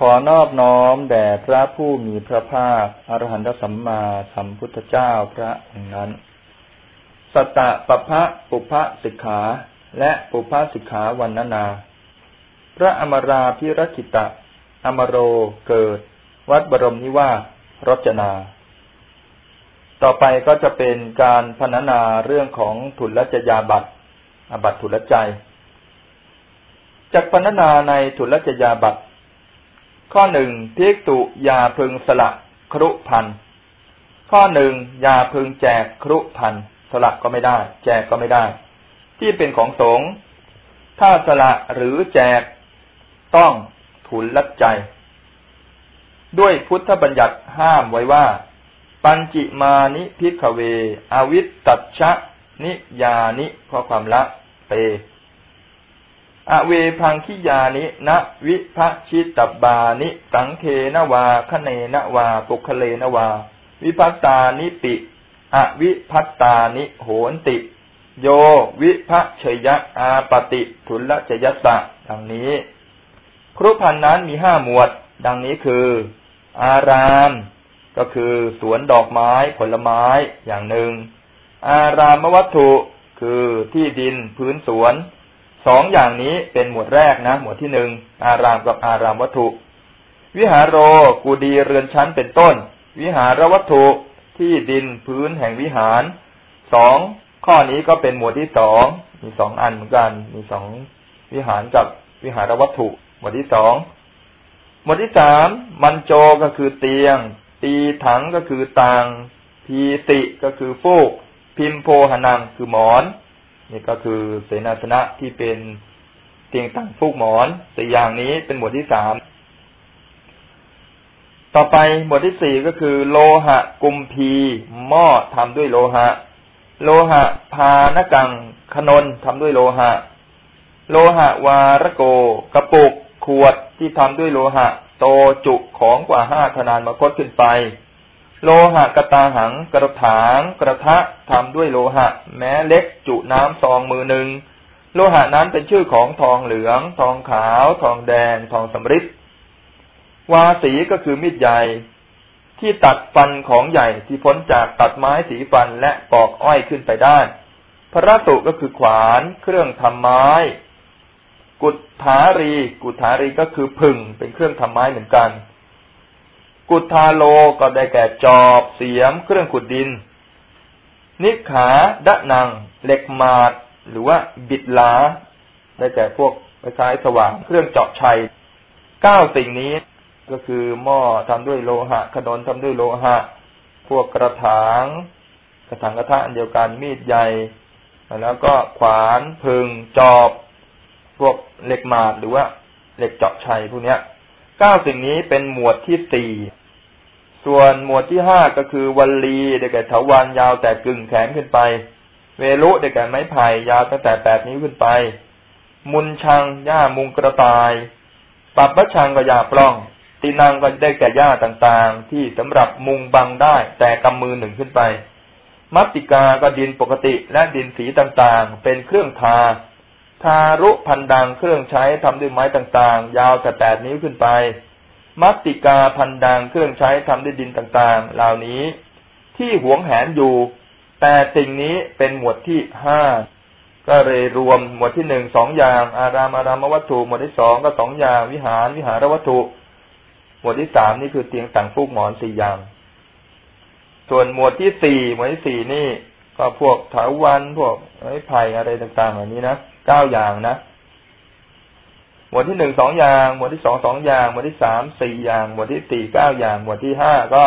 ขอนอบน้อมแด่พระผู้มีพระภาคอรหันตสัมมาสัมพุทธเจ้าพระองค์นั้น สตะปะพะปุพะสิกขาและปุพะสิกขาวันนานา พระอมราพิรคิตะ อมโรเกิด วัดบรมนิวาสรจนา ต่อไปก็จะเป็นการพรรณนาเรื่องของทุลจยาบัตอบัตทุลใจจากพรรณนาในทุลจยาบัต ข้อหนึ่งพิกตุยาพึงสละครุพัน ข้อหนึ่งยาพึงแจกครุพันสละก็ไม่ได้ แจกก็ไม่ได้ ที่เป็นของสงฆ์ถ้าสละหรือแจกต้องทุนลัดใจ ด้วยพุทธบัญญัติห้ามไว้ว่า ปัญจิมานิพิกเว อวิตตัชะนิยานิเพราะความละเป อเวพังคิยานินะวิภชิตบานิ สังเคนวาคเนนวาปุคเลนวา วิพัตตานิปิ อวิพัตตานิโหนติ โยวิภชยะอาปติทุลจยัสสะดังนี้ ครุพันนั้นมีห้าหมวด ดังนี้คือ อาราม ก็คือสวนดอกไม้ผลไม้อย่างหนึ่ง อารามวัตถุคือที่ดินพื้นสวน สองอย่างนี้เป็นหมวดแรกนะ หมวดที่หนึ่งอารามกับอารามวัตถุ วิหารโรกูดีเรือนชั้นเป็นต้น วิหารวัตถุที่ดินพื้นแห่งวิหารสองข้อนี้ก็เป็นหมวดที่สองมีสองอันเหมือนกัน มีสองวิหารกับวิหารวัตถุ หมวดที่สองหมวดที่สามมันโจก็คือเตียง ตีถังก็คือต่างพีติก็คือฟูก พิมโพหนังคือหมอน นี่ก็คือเสนาสนะที่เป็นเตียงตั้งฟูกหมอนสี่อย่างนี้เป็นหมวดที่สามต่อไปหมวดที่สี่ก็คือ โลหะกุมพีหม้อทำด้วยโลหะ โลหะพานกังขนนทำด้วยโลหะ โลหะวารโก กระปุกขวดที่ทำด้วยโลหะ โตจุของกว่าห้าธนานมาคตขึ้นไป โลหะกระตาหังกระถางกระทะทำด้วยโลหะ แม้เล็กจุน้ำซองมือหนึ่งโลหะนั้นเป็นชื่อของทองเหลือง ทองขาว ทองแดง ทองสำริดวาสีก็คือมีดใหญ่ ที่ตัดฟันของใหญ่ที่พ้นจากตัดไม้สีฟันและปอกอ้อยขึ้นไปได้ พระตุก็คือขวาน เครื่องทำไม้ กุฏฐารี กุฏฐารีก็คือพึ่งเป็นเครื่องทำไม้เหมือนกัน กุทาโลก็ได้แก่จอบเสียมเครื่องขุดดิน นิขาดะนัง เหล็กมาด หรือว่าบิดลา ได้แก่พวกคล้ายสว่าง เครื่องเจาะชัยเก้าสิ่งนี้ก็คือหม้อทำด้วยโลหะ ขนนทำด้วยโลหะ พวกกระถาง กระถางกระทะอันเดียวกันมีดใหญ่ แล้วก็ขวานพึงจอบ พวกเหล็กมาดหรือว่าเหล็กเจาะชัยพวกนี้เก้าสิ่งนี้เป็นหมวดที่สี่ ส่วนหมวดที่ห้าก็คือวัลลีได้แก่เถาวันยาวแต่กึ่งแขนขึ้นไป เวลุได้แก่ไม้ไผ่ยาวตั้งแต่แปดนิ้วขึ้นไป มุนชังหญ้ามุงกระต่ายปับพระชังก็หญ้าปล้อง ตีนางก็ได้แก่หญ้าต่างๆ ที่สำหรับมุงบังได้แต่กำมือหนึ่งขึ้นไป มัตติกาก็ดินปกติและดินสีต่างๆ เป็นเครื่องทา ทารุพันดังเครื่องใช้ทำด้วยไม้ต่างๆ ยาวแต่แปดนิ้วขึ้นไป มัตติกาพันดังเครื่องใช้ทำด้วยดินต่างๆ เหล่านี้ ที่หวงแหนอยู่ แต่สิ่งนี้เป็นหมวดที่ห้าก็เลยรวมหมวดที่หนึ่งสองอย่าง อารามอารามวัตถุ หมวดที่สองก็สองอย่าง วิหารวิหารวัตถุ หมวดที่สามนี่คือเตียงต่างฟูกหมอนสี่อย่าง ส่วนหมวดที่สี่หมวดที่สี่นี่ ก็พวกถาวันพวกไม้ไผ่อะไรต่างๆเหล่านี้นะเก้าอย่างนะ หมวดที่หนึ่งสองอย่าง หมวดที่สองสองอย่าง หมวดที่สามสี่อย่าง หมวดที่สี่เก้าอย่าง หมวดที่ห้าก็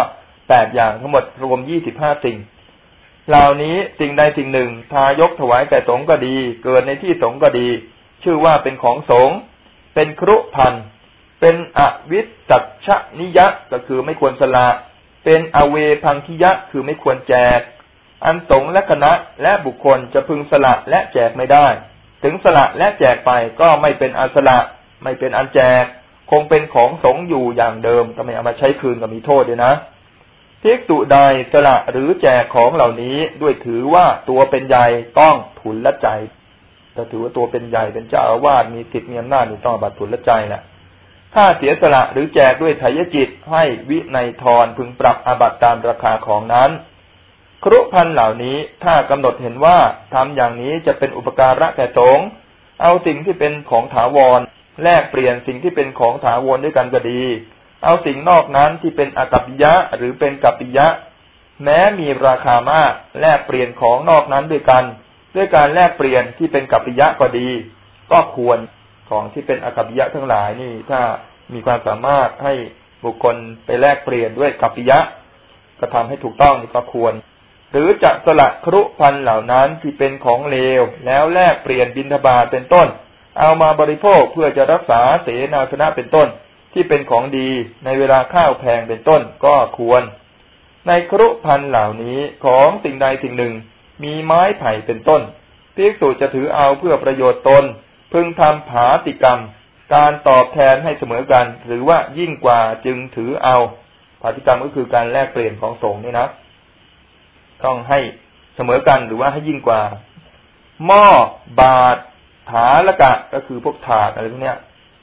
แปดอย่างทั้งหมดรวมยี่สิบห้าสิ่ง เหล่านี้สิ่งใดสิ่งหนึ่ง ทายกถวายแก่สงก็ดี เกิดในที่สงก็ดี ชื่อว่าเป็นของสงเป็นครุพันเป็นอวิจัชนิยะก็คือไม่ควรสละเป็นอเวพังคิยะคือไม่ควรแจก อันสงและคณะและบุคคลจะพึงสละและแจกไม่ได้ ถึงสละและแจกไปก็ไม่เป็นอัสละ ไม่เป็นอันแจก คงเป็นของสงอยู่อย่างเดิมก็ไม่เอามาใช้คืนก็มีโทษด้วยนะพิกตุใดสละหรือแจกของเหล่านี้ด้วยถือว่าตัวเป็นใหญ่ต้องทุนละใจถ้าถือว่าตัวเป็นใหญ่เป็นเจ้าอาวาสมีสิทธิ์มีอำนาจนี่ต้องบัตรทุนละใจแหละถ้าเสียสละหรือแจกด้วยไถยจิตให้วิในทรพึงปรับอาบัตตามราคาของนั้น ครุพันเหล่านี้ถ้ากำหนดเห็นว่าทำอย่างนี้จะเป็นอุปการะแก่สงเอาสิ่งที่เป็นของถาวรแลกเปลี่ยนสิ่งที่เป็นของถาวรด้วยกันก็ดี เอาสิ่งนอกนั้นที่เป็นอกัปปิยะหรือเป็นกัปปิยะ แม้มีราคามากแลกเปลี่ยนของนอกนั้นด้วยกัน ด้วยการแลกเปลี่ยนที่เป็นกัปปิยะก็ดี ก็ควรของที่เป็นอกัปปิยะทั้งหลายนี่ ถ้ามีความสามารถให้บุคคลไปแลกเปลี่ยนด้วยกัปปิยะก็ทำให้ถูกต้องนี่ก็ควร หรือจะสละครุพันเหล่านั้นที่เป็นของเลว แล้วแลกเปลี่ยนบินทบาทเป็นต้น เอามาบริโภคเพื่อจะรักษาเสนาสนะเป็นต้น ที่เป็นของดีในเวลาข้าวแพงเป็นต้นก็ควร ในครุพันเหล่านี้ของสิ่งใดสิ่งหนึ่ง มีไม้ไผ่เป็นต้นภิกษุจะถือเอาเพื่อประโยชน์ตน พึงทำผาติกรรม การตอบแทนให้เสมอกัน หรือว่ายิ่งกว่าจึงถือเอาผาติกรรมก็คือการแลกเปลี่ยนของสงฆ์นี่นะ ต้องให้เสมอกันหรือว่าให้ยิ่งกว่า หม้อบาทถาละกะก็คือพวกถาดอะไรพวกเนี้ย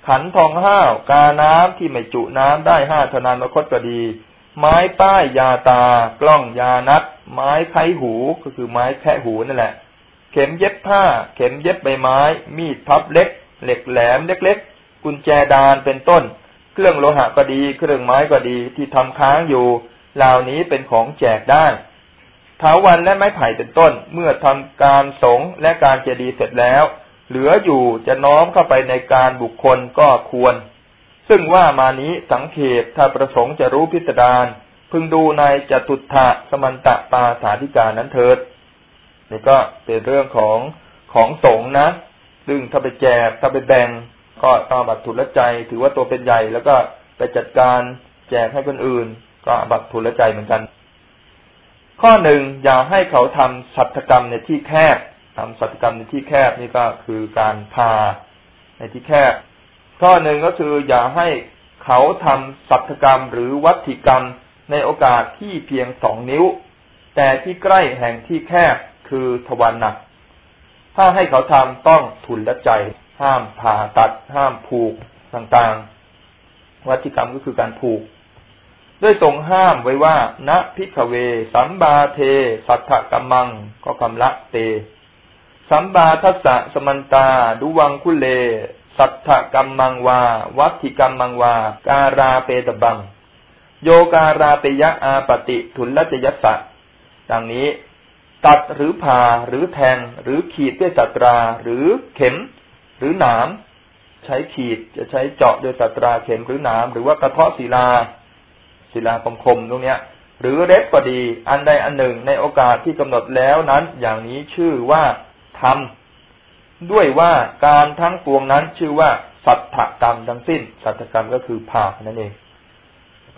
ขันทองห้าวกาน้ำที่ไม่จุน้ำได้ห้าธนานมคตก็ดี ไม้ป้ายยาตากล้องยานัด ไม้ไขหูก็คือไม้แคะหูนั่นแหละ เข็มเย็บผ้า เข็มเย็บใบไม้ มีดพับเล็ก เหล็กแหลมเล็กๆกุญแจดานเป็นต้น เครื่องโลหะก็ดี เครื่องไม้ก็ดีที่ทำค้างอยู่เหล่านี้เป็นของแจกได้ ถาวันและไม้ไผ่เป็นต้น เมื่อทำการสงและการเจดีเสร็จแล้ว เหลืออยู่จะน้อมเข้าไปในการบุคคลก็ควร ซึ่งว่ามานี้สังเขตถ้าประสงค์จะรู้พิสดารพึงดูในจตุถะสมันตะปาสาธิกานั้นเถิดนี่ก็เป็นเรื่องของของสงนะ ซึ่งถ้าไปแจกถ้าไปแบ่ง ก็ต้องบัตรทุลใจ ถือว่าตัวเป็นใหญ่แล้วก็ไปจัดการแจกให้คนอื่น ก็บัตรทุลใจเหมือนกัน ข้อหนึ่งอย่าให้เขาทำสัตกรรมในที่แคบทำสัตกรรมในที่แคบนี่ก็คือการพาในที่แคบ ข้อหนึ่งก็คืออย่าให้เขาทำสัตกรรมหรือวัตถิกรรมในโอกาสที่เพียงสองนิ้ว แต่ที่ใกล้แห่งที่แคบคือทวารหนัก ถ้าให้เขาทำต้องทุนละใจ ห้ามผ่าตัด ห้ามผูกต่างๆ วัตถิกรรมก็คือการผูก ด้วยตรงห้ามไว้ว่า ณพิกเว สัมบาเท สัทธกัมมัง ก็คำละเต สัมบาทัสสะสมันตา ดุวังคุเล สัทธกรรมังวา วัตถิกรรมังวา การาเปตบัง โยการาเปยะอาปติทุลจยัสสะดังนี้ ตัดหรือผ่าหรือแทง หรือขีดด้วยสัตรา หรือเข็ม หรือหนาม ใช้ขีดจะใช้เจาะโดยสัตราเข็มหรือหนาม หรือว่ากระเทาะศิลา ศิลาคมคมตรงเนี้ย หรือเล็บก็ดี อันใดอันหนึ่งในโอกาสที่กำหนดแล้วนั้น อย่างนี้ชื่อว่าทำด้วยว่าการทั้งปวงนั้นชื่อว่าสัตถกรรมทั้งสิ้น สัตถกรรมก็คือผ่านั่นเอง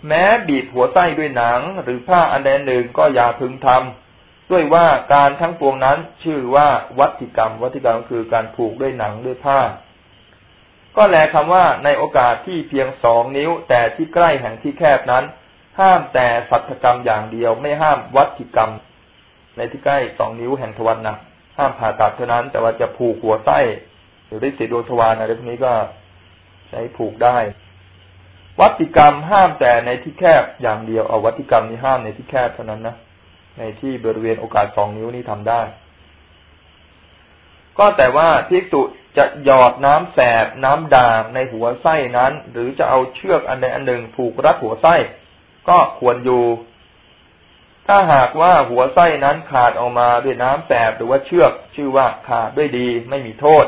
แม้บีบหัวไส้ด้วยหนัง หรือผ้าอันใดหนึ่งก็อย่าพึงทำด้วยว่าการทั้งปวงนั้นชื่อว่าวัติกรรม วัติกรรมก็คือการผูกด้วยหนังด้วยผ้า ก็แลคำว่าในโอกาสที่เพียงสองนิ้วแต่ที่ใกล้แห่งที่แคบนั้น ห้ามแต่สัตกรรมอย่างเดียวไม่ห้ามวัตถิกรรม ในที่ใกล้สองนิ้วแห่งทวันนะห้ามผ่าตัดเท่านั้น แต่ว่าจะผูกหัวไส้หรือฤทธิ์ดวงทวารอะไรพวกนี้ก็ใช้ผูกได้ วัตถิกรรมห้ามแต่ในที่แคบอย่างเดียวเอาวัตถิกรรมนี้ห้ามในที่แคบเท่านั้นนะในที่บริเวณโอกาสสองนิ้วนี้ทำได้ ก็แต่ว่าภิกษุจะหยอดน้ำแสบน้ำด่างในหัวไส้นั้น หรือจะเอาเชือกอันใดอันหนึ่งผูกรัดหัวไส้ ก็ควรอยู่ ถ้าหากว่าหัวไส้นั้นขาดออกมาด้วยน้ำแสบหรือว่าเชือกชื่อว่าขาดด้วยดีไม่มีโทษ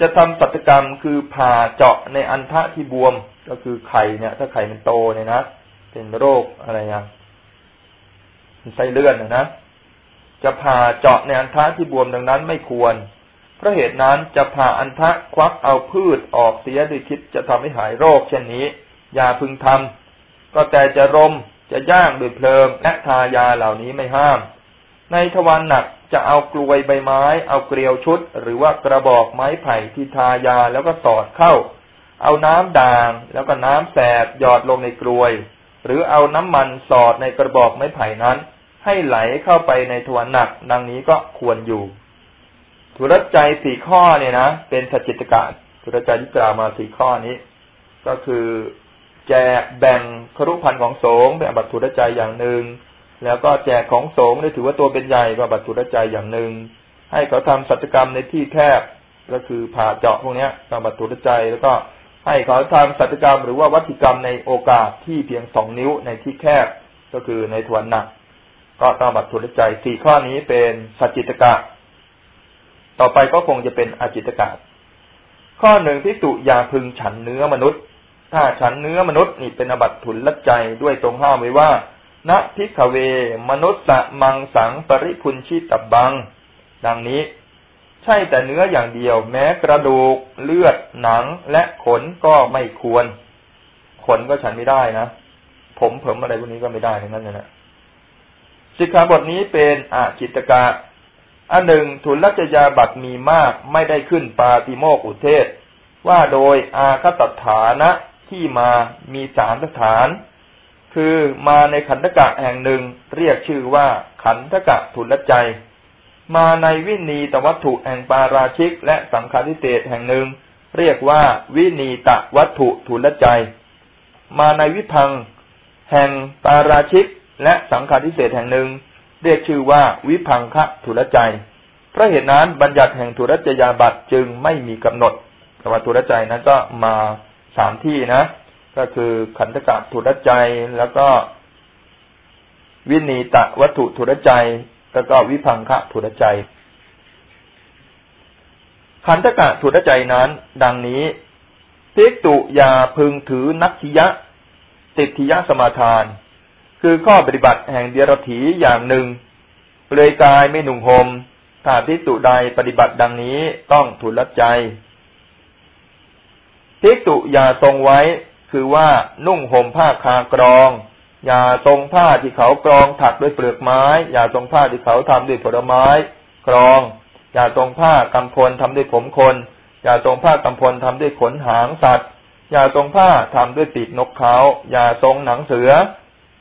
จะทำสัตกรรมคือผ่าเจาะในอันทะที่บวมก็คือไข่เนี่ย ถ้าไข่มันโตเนี่ยนะเป็นโรคอะไรอย่างไส้เลื่อนนะจะผ่าเจาะในอันทะที่บวมดังนั้นไม่ควร เพราะเหตุนั้นจะผ่าอันทะควักเอาพืชออกเสียด้วยคิดจะทำให้หายโรคเช่นนี้ อย่าพึงทำ ก็แต่จะรมจะย่างด้วยเพลิงและทายาเหล่านี้ไม่ห้าม ในทวารหนักจะเอากลวยใบไม้ เอาเกลียวชุด หรือว่ากระบอกไม้ไผ่ที่ทายาแล้วก็สอดเข้า เอาน้ำด่างแล้วก็น้ำแสบหยอดลงในกลวย หรือเอาน้ำมันสอดในกระบอกไม้ไผ่นั้น ให้ไหลเข้าไปในทวารหนัก ดังนี้ก็ควรอยู่ธุรใจสี่ข้อเนี่ยนะเป็นสจิตกะธุรใจที่กล่าวมาสี่ข้อนี้ ก็คือ แจกแบ่งครุพันธ์ของสงฆ์เป็นอบัตถุรใจอย่างหนึ่ง แล้วก็แจกของสงฆ์ได้ถือว่าตัวเป็นใหญ่ก็อบัตถุรใจอย่างหนึ่ง ให้เขาทำสัจกรรมในที่แคบก็คือผ่าเจาะพวกนี้ก็อบัตถุรใจแล้วก็ให้เขาทำสัจกรรมหรือว่าวัตถิกรรมในโอกาสที่เพียงสองนิ้วในที่แคบก็คือในทวนหนัก ก็ต้องบัตถุรใจสี่ข้อนี้เป็นสัจจิตกะ ต่อไปก็คงจะเป็นอาจิตกะข้อหนึ่งที่ตุยาพึงฉันเนื้อมนุษย์ ถ้าฉันเนื้อมนุษย์นี่เป็นอบัตทุนละใจด้วยตรงห้ามไว้ว่าณพิกเว มนุษย์มังสังปริพุนชิตบัง ดังนี้ ใช่แต่เนื้ออย่างเดียว แม้กระดูก เลือด หนังและขนก็ไม่ควร ขนก็ฉันไม่ได้นะ ผมเผิมอะไรพวกนี้ก็ไม่ได้ทั้งนั้นนะสิกขาบทนี้เป็นอาจิตกะอันหนึ่งทุนลัจยาบัตมีมากไม่ได้ขึ้นปาติโมกอุเทศ ว่าโดยอาคตฐานะ ที่มามีสามสถาน คือมาในขันธกะแห่งหนึ่ง เรียกชื่อว่าขันธกะทุลใจ มาในวินีตวัตถุแห่งปาราชิก และสังฆาทิเตตแห่งหนึ่ง เรียกว่าวินีตะวัตถุทุลใจ มาในวิพัง แห่งปาราชิก และสังฆาทิเศษแห่งหนึ่ง เรียกชื่อว่าวิพังคะทุลใจเพราะเหตุนั้นบัญญัติแห่งทุรจยาบัตจึงไม่มีกำหนดแต่ว่าทุรใจนั้นก็มา สามที่นะ ก็คือขันธกะถุรใจ แล้วก็วินีตะวัตถุถุรใจ แล้วก็วิพังคะถุรใจ ขันธกะถุรใจนั้น ดังนี้พิกตุยาพึงถือนักทิยะ ติทิยะสมาทาน คือข้อปฏิบัติแห่งเดียรถีอย่างหนึ่งเปลือยกายไม่หนุ่งหมถ้าพิกตุใดปฏิบัติดังนี้ต้องถุรใจ ภิกษุอย่าทรงไว้ คือว่านุ่งห่มผ้าคากรอง อย่าทรงผ้าที่เขากรองถักด้วยเปลือกไม้ อย่าทรงผ้าที่เขาทำด้วยผลไม้กรอง อย่าทรงผ้ากำพลทำด้วยผมคน อย่าทรงผ้ากำพลทำด้วยขนหางสัตว์ อย่าทรงผ้าทำด้วยปีกนกเขา อย่าทรงหนังเสือ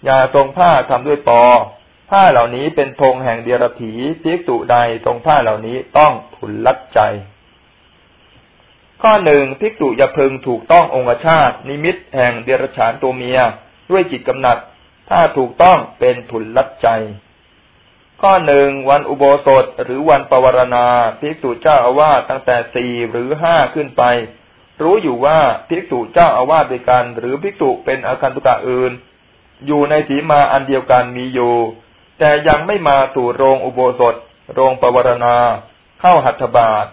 อย่าทรงผ้าทำด้วยปอ ผ้าเหล่านี้เป็นธงแห่งเดียรถีภิกษุใดทรงผ้าเหล่านี้ต้องผุนลัดใจ ข้อหนึ่งภิกษุอย่าพึงถูกต้ององคชาตินิมิตแห่งเดรัจฉานตัวเมีย ด้วยจิตกำหนัด ถ้าถูกต้องเป็นทุนลัดใจ ข้อหนึ่งวันอุโบสถหรือวันปวารณาภิกษุเจ้าอาวาสตั้งแต่สี่หรือห้าขึ้นไป รู้อยู่ว่าภิกษุเจ้าอาวาสด้วยกัน หรือภิกษุเป็นอาคันตุกะอื่น อยู่ในสีมาอันเดียวกันมีอยู่ แต่ยังไม่มาสู่โรงอุโบสถ โรงปวารณา เข้าหัตถบาท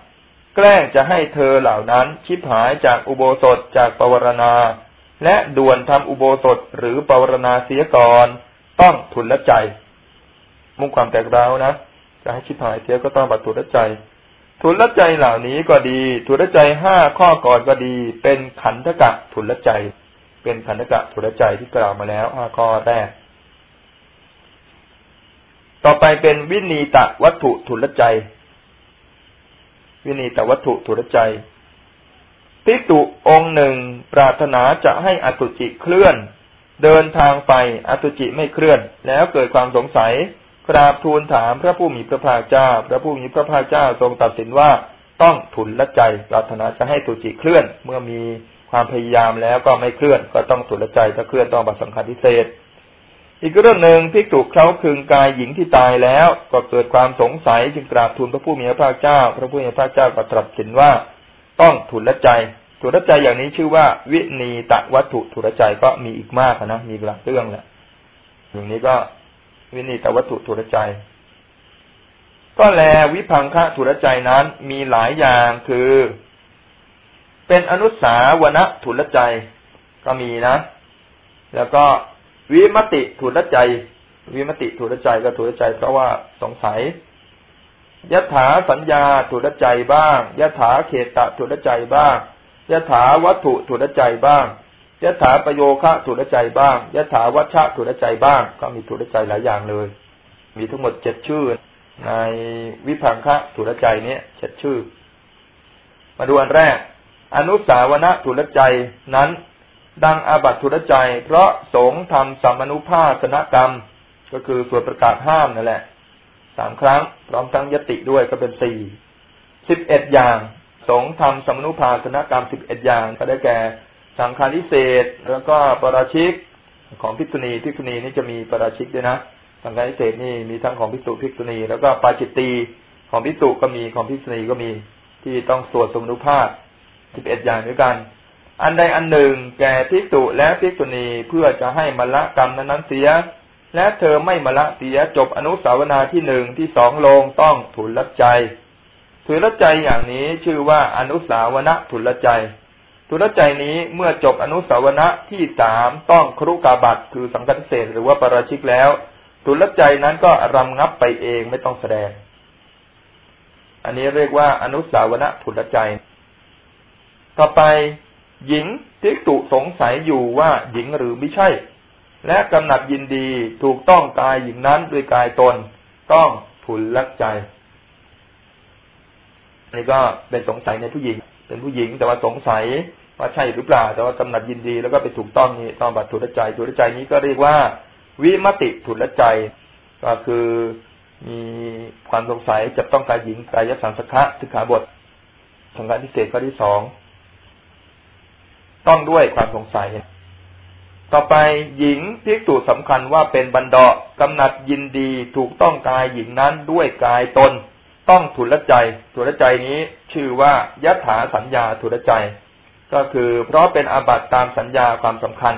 แกล้งจะให้เธอเหล่านั้นชิบหายจากอุโบสถจากปวารณา และด่วนทำอุโบสถหรือปวารณาเสียก่อนต้องทุนละใจ มุ่งความแตกร้าวนะจะให้ชิบหายเสียก็ต้องบัตรทุนละใจ ทุนละใจเหล่านี้ก็ดี ทุนละใจห้าข้อก่อนก็ดี เป็นขันธกะทุนละใจ เป็นขันธกะทุนละใจที่กล่าวมาแล้วห้าข้อแรก ต่อไปเป็นวินีตะวัตถุทุนละใจ วินีตวัตถุถุรใจพิจุองค์หนึ่งปรารถนาจะให้อสุจิเคลื่อน เดินทางไปอสุจิไม่เคลื่อน แล้วเกิดความสงสัยกราบทูลถามพระผู้มีพระภาคเจ้า พระผู้มีพระภาคเจ้าทรงตัดสินว่าต้องถุนละใจ ปรารถนาจะให้สุจิเคลื่อน เมื่อมีความพยายามแล้วก็ไม่เคลื่อน ก็ต้องถุนละใจถ้าเคลื่อนต้องบัตรสำคัญพิเศษ อีกเรื่องหนึ่งพิกษุเขาคึงกายหญิงที่ตายแล้ว ก็เกิดความสงสัยจึงกราบทูลพระผู้มีพระภาคเจ้า พระผู้มีพระเจ้าก็ตรัสสินว่า ต้องถุนละใจถุนละใจอย่างนี้ชื่อว่า วินีตะวัตถุถุนละใจก็มีอีกมากนะมีหลายเรื่องแหละอย่างนี้ก็วินีตะวัตถุถุนละใจ ก็แลวิพังคะถุนละใจนั้นมีหลายอย่างคือ เป็นอนุสาวณถุนละใจก็มีนะ แล้วก็ วิมติถูรใจ วิมติถูรใจก็ถูรใจ เพราะว่าสงสัยยถาสัญญาถูรใจบ้างยถาเขตะถูรใจบ้างยถาวัตถุถูรใจบ้างยถาประโยคะถูรใจบ้างยถาวัชชะถูรใจบ้าง ก็มีถูรใจหลายอย่างเลย มีทั้งหมดเจ็ดชื่อ ในวิพังคะถูรใจเนี้ยเจ็ดชื่อ มาดูอันแรก อนุสาวนะถูรใจนั้น ดังอาบัติทุรใจ เพราะสงทำสัมมนุภาสนกรรม ก็คือส่วนประกาศห้ามนั่นแหละสามครั้ง พร้อมทั้งยติด้วยก็เป็นสี่สิบเอ็ดอย่าง สงทำสัมมนุภาสนกรรมสิบเอ็ดอย่าง ก็ได้แก่สังฆาริเศษแล้วก็ปราชิกของพิกษุณีพิกษุณีนี่จะมีปราชิกด้วยนะสังฆาริเศษนี่มีทั้งของพิกษุพิกษุณี แล้วก็ปาจิตตีของพิกษุก็มีของพิกษุณีก็มีที่ต้องสวดสมนุภาพสิบเอ็ดอย่างด้วยกัน อันใดอันหนึ่งแก่พิกษุและพิกษุณีเพื่อจะให้มละกรรมนั้นเสีย และเธอไม่มละเสียจบอนุสาวนาที่หนึ่งที่สองลงต้องถุนละใจถุนละใจอย่างนี้ชื่อว่าอนุสาวนะถุนละใจถุนละใจนี้เมื่อจบอนุสาวนะที่สามต้องครุกาบัตคือสังกัดเศษหรือว่าปราชิกแล้วถุนละใจนั้นก็รำงับไปเองไม่ต้องแสดง อันนี้เรียกว่าอนุสาวนะถุนละใจ ต่อไป หญิงทิกตุสงสัยอยู่ว่าหญิงหรือไม่ใช่ และกำหนัดยินดีถูกต้องกายหญิงนั้นด้วยกายตน ต้องทุนลักใจนี่ก็เป็นสงสัยในผู้หญิง เป็นผู้หญิงแต่ว่าสงสัยว่าใช่หรือเปล่า แต่ว่ากำหนัดยินดีแล้วก็ไปถูกต้องนี่ต้องบัตรทุนใจทุนใจนี้ก็เรียกว่า วิมติทุนใจ ก็คือมีความสงสัยจะต้องกายหญิงกายสังสคะสิกขาบททางการพิเศษข้อที่สอง ต้องด้วยความสงสัย ต่อไปหญิงพิกตุสำคัญว่าเป็นบันดากำหนัดยินดีถูกต้องกายหญิงนั้นด้วยกายตน ต้องทุลใจทุลใจนี้ชื่อว่ายถาสัญญาทุลใจ ก็คือเพราะเป็นอาบัติตามสัญญาความสำคัญ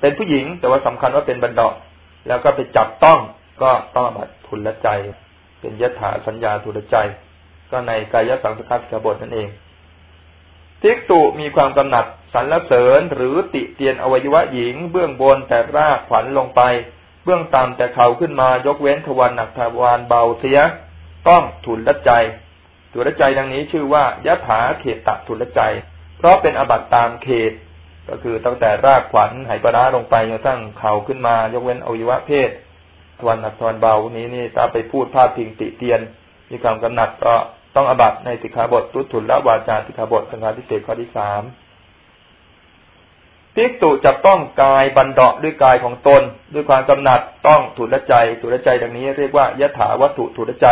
เป็นผู้หญิงแต่ว่าสำคัญว่าเป็นบันดาแล้วก็ไปจับต้องก็ต้องอาบัติทุลใจ เป็นยถาสัญญาทุลใจ ก็ในกายสังสกัดกบฏนั่นเอง ภิกษุมีความกำหนัดสรรเสริญหรือติเตียนอวัยวะหญิง เบื้องบนแต่รากขวัญลงไป เบื้องต่ำแต่เข่าขึ้นมายกเว้นทวารหนักทวารเบาเสีย ต้องถุนละใจถุนละใจดังนี้ชื่อว่ายะถาเขตตะถุนละใจ เพราะเป็นอบัตตามเขต ก็คือตั้งแต่รากขวัญไหปราลงไปจนตั้งเข่าขึ้นมายกเว้นอวัยวะเพศทวารหนักทวารเบานี้นี่ถ้าไปพูดพาดพิงติเตียน มีความกำหนัดก็ ต้องอบัตในสิกขาบทตุถุลละวาจาสิกขาบทสังฆาทิเศษข้อที่สามภิกตุจะต้องกายบันเดาะด้วยกายของตน ด้วยความกำหนัดต้องถุละใจถุละใจดังนี้เรียกว่ายะถาวัตถุถุละใจ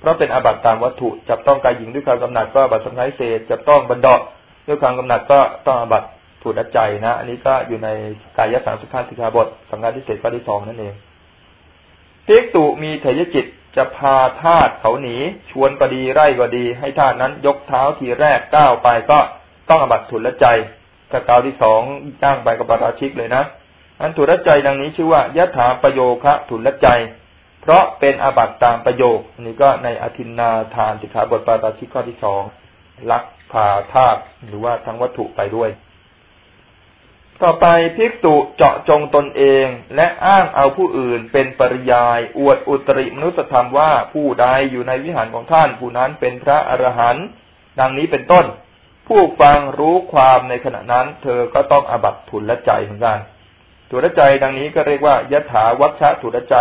เพราะเป็นอาบัตตามวัตถุจับต้องกายหญิงด้วยความกำหนัดก็อาบัตสังฆาทิเศษจับต้องบันเดาะด้วยความกำหนัดก็ต้องอาบัตถุละใจนะ อันนี้ก็อยู่ในกายสังสุขาสิกขาบทสังฆาทิเศษข้อที่สองนั่นเองภิกตุมีเถยจิต จะพาทาตเขาหนี ชวนก็ดีไร่ก็ดี ให้ทาตนั้นยกเท้าทีแรกก้าวไปก็ต้องอบัตทุนละใจถ้าก้าวที่สองจ้างไปกับปาราชิกเลยนะอันทุนละใจดังนี้ชื่อว่ายะถาประโยคะทุนละใจ เพราะเป็นอาบัตตามประโยคอันนี้ก็ในอธินนาทานสิกขาบทปาราชิกข้อที่สองลักพาทาตหรือว่าทั้งวัตถุไปด้วย ต่อไปภิกษุเจาะจงตนเองและอ้างเอาผู้อื่นเป็นปริยาย อวดอุตริมนุสธรรมว่าผู้ใดอยู่ในวิหารของท่านผู้นั้นเป็นพระอรหันต์ดังนี้เป็นต้น ผู้ฟังรู้ความในขณะนั้น เธอก็ต้องอบัตทุนละใจเหมือนกันทุนละใจดังนี้ก็เรียกว่ายถาวัชชะทุนละใจ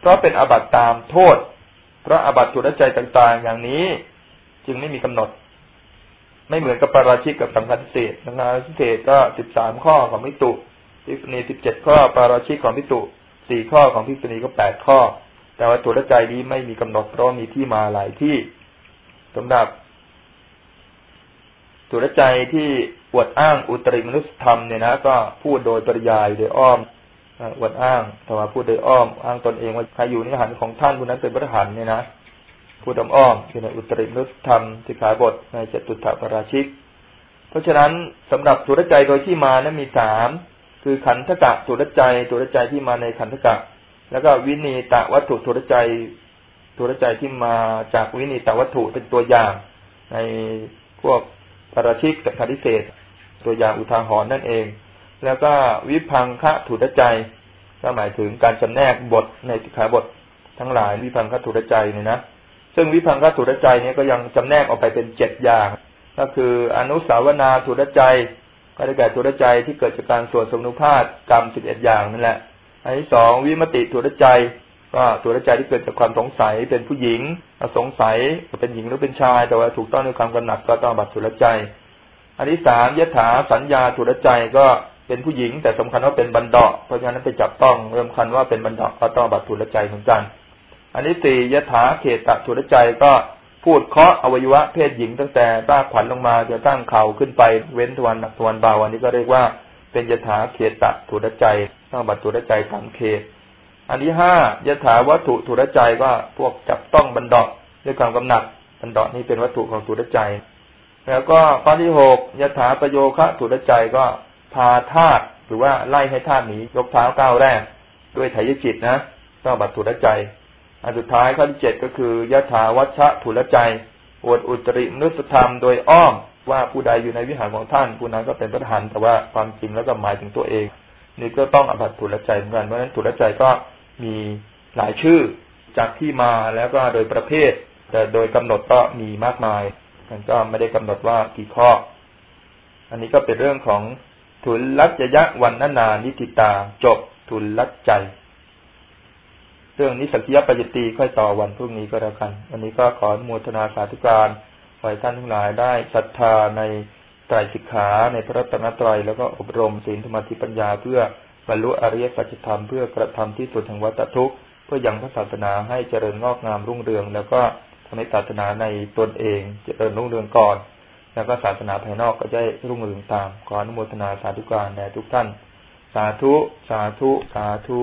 เพราะเป็นอบัตตามโทษ เพราะอบัตทุนละใจต่างๆ อย่างนี้ จึงไม่มีกำหนด ไม่เหมือนกับปาราชิกกับสังฆทิเศษสังฆทิเศษก็สิบสามข้อของพิจุพิษุณีสิบเจ็ดข้อ ปาราชิกของพิจุสี่ข้อของพิษุณีก็แปดข้อ แต่ว่าตัวละใจนี้ไม่มีกำหนดเพราะมีที่มาหลายที่สำหรับตัวละใจที่อวดอ้างอุตริมนุสธรรมเนี่ยนะก็พูดโดยปริยายโดยอ้อมอวดอ้างแต่ว่าพูดโดยอ้อม อ้างตนเองว่าใครอยู่ในหันของท่านผู้นั้นเป็นพระหันเนี่ยนะ พูดอ้อมอยู่ในอุตริมุสธรรมสิกขาบทในจตุถปราชิก เพราะฉะนั้นสำหรับสุรใจโดยที่มานั้นมีสามคือขันธกะสุรใจสุรใจที่มาในขันธกะ แล้วก็วินีตะวัตถุสุรใจสุรใจที่มาจากวินีตะวัตถุเป็นตัวอย่าง ในพวกปราชิกกับคาริเศษตัวอย่างอุทาหรณ์นั่นเอง แล้วก็วิพังคะถุรใจก็หมายถึงการจำแนกบทในสิกขาบททั้งหลายวิพังคะถุรใจเนี่ยนะ ซึ่งวิพังคสุรใจเนี้ก็ยังจำแนกออกไปเป็นเจ็ดอย่าง ก็คืออนุสาวนาสุรใจก็ได้แก่สุรใจที่เกิดจากการสวดสมุภาพกรรมสิบเอ็ดอย่างนั่นแหละ อันที่สองวิมติสุรใจ ก็สุรใจที่เกิดจากความสงสัยเป็นผู้หญิงสงสัยเป็นหญิงหรือเป็นชาย แต่ว่าถูกต้องในความกำหนัดก็ต้องบัตรสุรใจ อันที่สามยถาสัญญาสุรใจก็เป็นผู้หญิงแต่สำคัญว่าเป็นบรรดาเพราะฉะนั้นไปจับต้องเริ่มคันว่าเป็นบรรดาก็ต้องบัตรสุรใจเหมือนกัน อันนี้สี่ยถาเขตตะสุรใจก็พูดเคาะอวัยวะเพศหญิงตั้งแต่รากขวัญลงมาจะตั้งเข่าขึ้นไปเว้นทวนหนักทวนเบาอันนี้ก็เรียกว่าเป็นยถาเขตตะถุรใจต้องบัตรถุรใจสามเขต อันที่ห้ายถาวัตถุถุรใจก็พวกจับต้องบันดาด้วยความกำหนัดบันดานี่เป็นวัตถุของถุรใจ แล้วก็ข้อที่หกยถาประโยคะถุรใจก็พาธาตุหรือว่าไล่ให้ธาตุหนียกเท้าก้าวแรก ด้วยไถยจิตนะต้องบัตรถุรใจ อันสุดท้ายข้อที่เจ็ดก็คือยถาวัชะถุรใจอวดอุตริมนุสธรรมโดยอ้อมว่าผู้ใดอยู่ในวิหารของท่าน ผู้นั้นก็เป็นพระทหารแต่ว่าความจริงแล้วก็หมายถึงตัวเอง นี่ก็ต้องอบัตถุลใจเหมือนกันเพราะฉะนั้นถุลใจก็มีหลายชื่อจากที่มาแล้วก็โดยประเภท แต่โดยกำหนดก็มีมากมายมันก็ไม่ได้กำหนดว่ากี่ข้อ อันนี้ก็เป็นเรื่องของทุลลัจยะวันนานานิติตา จบทุลลัจใจ เรื่องนี้สักยปัจจตีค่อยต่อวันพรุ่งนี้ก็แล้วกัน วันนี้ก็ขออนุโมทนาสาธุการขอให้ท่านทั้งหลายได้ศรัทธาในไตรสิกขาในพระตนตรัยแล้วก็อบรมศีลธรรมธิปัญญาเพื่อบรรลุอริยสัจธรรมเพื่อกระทำที่สุดแห่งวัฏทุกข์เพื่อยังพระศาสนาให้เจริญงอกงามรุ่งเรือง แล้วก็ทำให้ศาสนาในตนเอง เจริญรุ่งเรืองก่อน แล้วก็ศาสนาภายนอกก็จะรุ่งเรืองตามขออนุโมทนาสาธุการแด่ทุกท่าน สาธุ สาธุ สาธุ